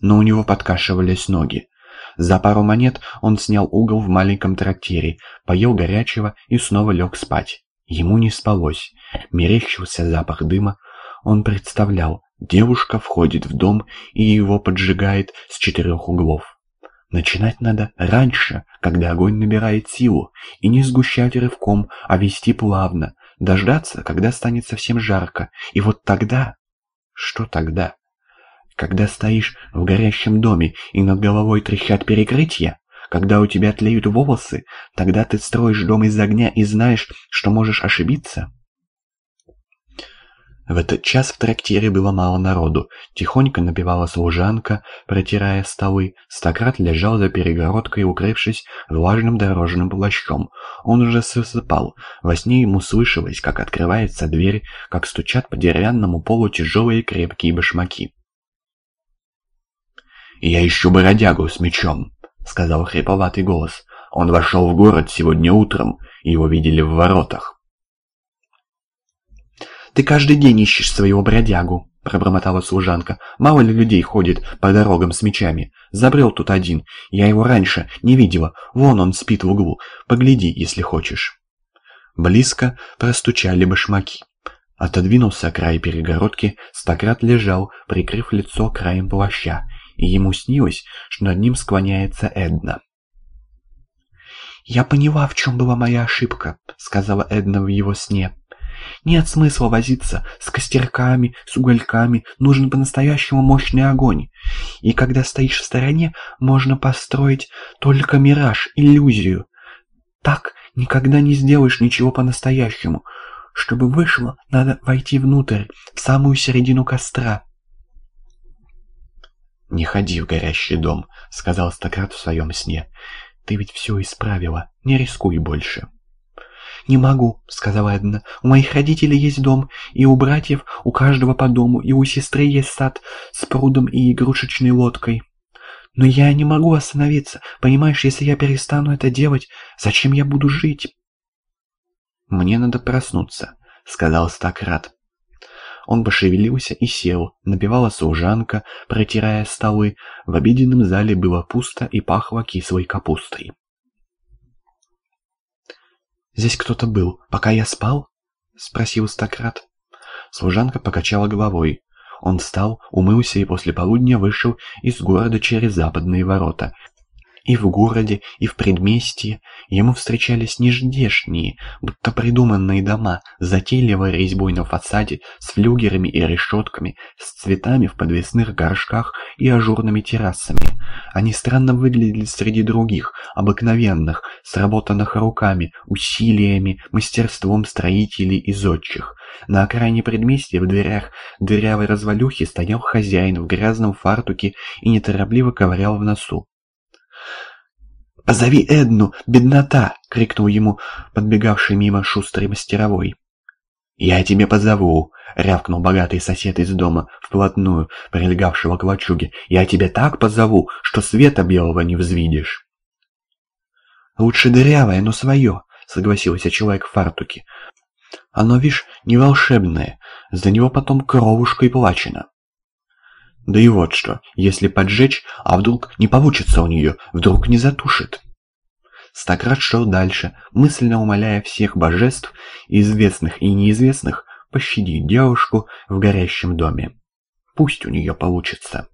но у него подкашивались ноги. За пару монет он снял угол в маленьком трактире, поел горячего и снова лег спать. Ему не спалось. Мерещился запах дыма. Он представлял, девушка входит в дом и его поджигает с четырех углов. Начинать надо раньше, когда огонь набирает силу, и не сгущать рывком, а вести плавно, дождаться, когда станет совсем жарко, и вот тогда... Что тогда? Когда стоишь в горящем доме и над головой трещат перекрытия? Когда у тебя тлеют волосы? Тогда ты строишь дом из огня и знаешь, что можешь ошибиться? В этот час в трактире было мало народу. Тихонько напевала служанка, протирая столы. Стократ лежал за перегородкой, укрывшись влажным дорожным плащом. Он уже засыпал. Во сне ему слышалось, как открывается дверь, как стучат по деревянному полу тяжелые крепкие башмаки. «Я ищу бродягу с мечом», — сказал хрипловатый голос. «Он вошел в город сегодня утром, его видели в воротах». «Ты каждый день ищешь своего бродягу», — пробормотала служанка. «Мало ли людей ходит по дорогам с мечами. Забрел тут один. Я его раньше не видела. Вон он спит в углу. Погляди, если хочешь». Близко простучали башмаки. Отодвинулся край перегородки, Стократ лежал, прикрыв лицо краем плаща, и ему снилось, что над ним склоняется Эдна. «Я поняла, в чем была моя ошибка», — сказала Эдна в его сне. Нет смысла возиться с костерками, с угольками, нужен по-настоящему мощный огонь. И когда стоишь в стороне, можно построить только мираж, иллюзию. Так никогда не сделаешь ничего по-настоящему. Чтобы вышло, надо войти внутрь, в самую середину костра. «Не ходи в горящий дом», — сказал Стократ в своем сне. «Ты ведь все исправила, не рискуй больше». «Не могу», — сказала Эдна. «У моих родителей есть дом, и у братьев у каждого по дому, и у сестры есть сад с прудом и игрушечной лодкой. Но я не могу остановиться. Понимаешь, если я перестану это делать, зачем я буду жить?» «Мне надо проснуться», — сказал Стократ. Он пошевелился и сел, напевала служанка, протирая столы. В обеденном зале было пусто и пахло кислой капустой. «Здесь кто-то был, пока я спал?» — спросил Стократ. Служанка покачала головой. Он встал, умылся и после полудня вышел из города через западные ворота. И в городе, и в предместье ему встречались неждешние, будто придуманные дома, затейливой резьбой на фасаде, с флюгерами и решетками, с цветами в подвесных горшках и ажурными террасами. Они странно выглядели среди других, обыкновенных, сработанных руками, усилиями, мастерством строителей и зодчих. На окраине предместья в дверях дырявой развалюхи стоял хозяин в грязном фартуке и неторопливо ковырял в носу. «Позови Эдну, беднота!» — крикнул ему подбегавший мимо шустрый мастеровой. «Я тебе позову!» — рявкнул богатый сосед из дома, вплотную прилегавшего к лачуге. «Я тебе так позову, что света белого не взвидишь!» «Лучше дырявое, но свое!» — согласился человек в фартуке. «Оно, вишь, не волшебное, за него потом кровушкой плачено!» Да и вот что, если поджечь, а вдруг не получится у нее, вдруг не затушит. Стократ шел дальше, мысленно умоляя всех божеств, известных и неизвестных, пощадить девушку в горящем доме. Пусть у нее получится.